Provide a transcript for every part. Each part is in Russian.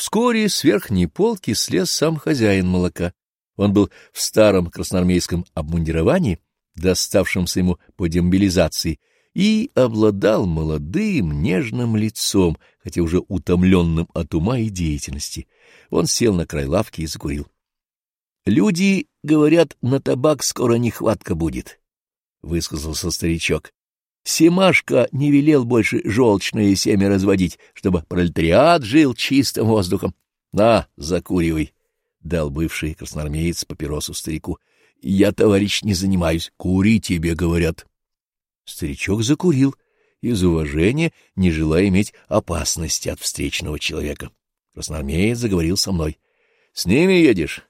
Вскоре с верхней полки слез сам хозяин молока. Он был в старом красноармейском обмундировании, доставшемся ему по демобилизации, и обладал молодым, нежным лицом, хотя уже утомленным от ума и деятельности. Он сел на край лавки и закурил. — Люди говорят, на табак скоро нехватка будет, — высказался старичок. Семашка не велел больше желчное семя разводить, чтобы пролетариат жил чистым воздухом. — На, закуривай, — дал бывший красноармеец папиросу старику. — Я, товарищ, не занимаюсь. Кури тебе, говорят. Старичок закурил, из уважения не желая иметь опасности от встречного человека. Красноармеец заговорил со мной. — С ними едешь?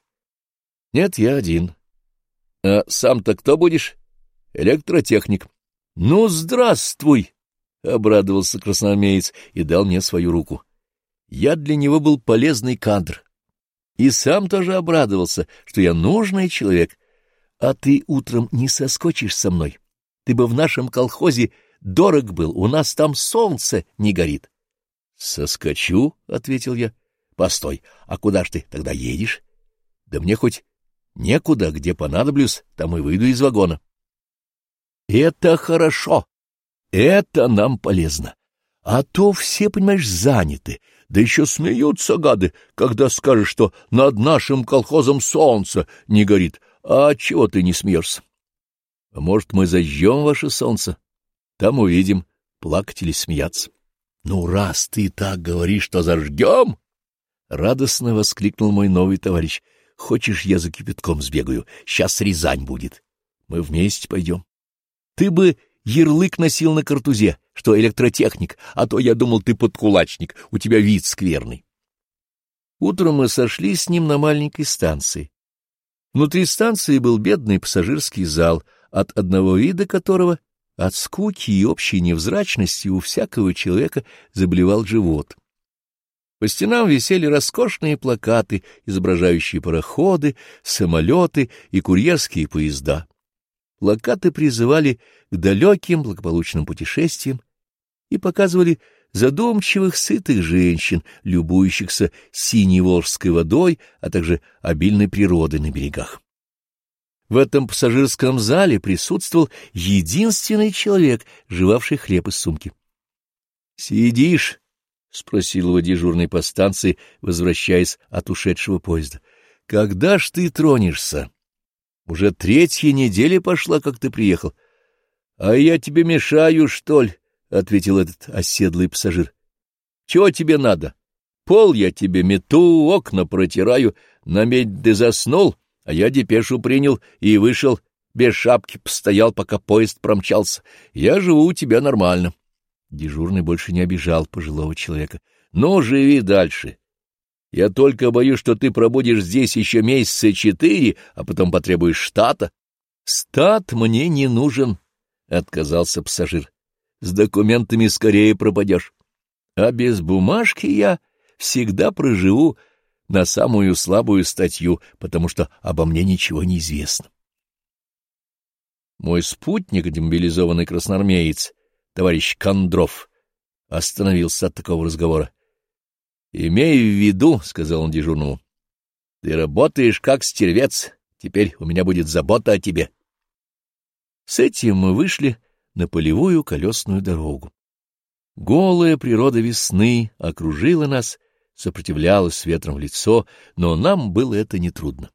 — Нет, я один. — А сам-то кто будешь? — Электротехник. —— Ну, здравствуй! — обрадовался красноармеец и дал мне свою руку. Я для него был полезный кадр. И сам тоже обрадовался, что я нужный человек. А ты утром не соскочишь со мной. Ты бы в нашем колхозе дорог был, у нас там солнце не горит. — Соскочу, — ответил я. — Постой, а куда ж ты тогда едешь? — Да мне хоть некуда, где понадоблюсь, там и выйду из вагона. — это хорошо. Это нам полезно. А то все, понимаешь, заняты, да еще смеются гады, когда скажешь, что над нашим колхозом солнце не горит. А чего ты не смеешься? А может, мы зажжем ваше солнце? Там увидим, плакать или смеяться. Ну, раз ты так говоришь, что зажгем! Радостно воскликнул мой новый товарищ. Хочешь, я за кипятком сбегаю? Сейчас Рязань будет. Мы вместе пойдем. Ты бы ярлык носил на картузе, что электротехник, а то я думал, ты подкулачник, у тебя вид скверный. Утром мы сошли с ним на маленькой станции. Внутри станции был бедный пассажирский зал, от одного вида которого, от скуки и общей невзрачности у всякого человека заболевал живот. По стенам висели роскошные плакаты, изображающие пароходы, самолеты и курьерские поезда. Плакаты призывали к далеким благополучным путешествиям и показывали задумчивых, сытых женщин, любующихся синей водой, а также обильной природой на берегах. В этом пассажирском зале присутствовал единственный человек, жевавший хлеб из сумки. — Сидишь? — спросил его дежурный по станции, возвращаясь от ушедшего поезда. — Когда ж ты тронешься? Уже третья неделя пошла, как ты приехал. — А я тебе мешаю, что ли? — ответил этот оседлый пассажир. — Чего тебе надо? Пол я тебе мету, окна протираю, на медь ты заснул, а я депешу принял и вышел, без шапки постоял, пока поезд промчался. Я живу у тебя нормально. Дежурный больше не обижал пожилого человека. — Ну, живи дальше. Я только боюсь, что ты пробудешь здесь еще месяца четыре, а потом потребуешь штата. — Стат мне не нужен, — отказался пассажир. — С документами скорее пропадешь. А без бумажки я всегда проживу на самую слабую статью, потому что обо мне ничего не известно. Мой спутник, демобилизованный красноармеец, товарищ Кондров, остановился от такого разговора. — Имей в виду, — сказал он дежурному, — ты работаешь как стервец, теперь у меня будет забота о тебе. С этим мы вышли на полевую колесную дорогу. Голая природа весны окружила нас, сопротивлялась ветром в лицо, но нам было это нетрудно.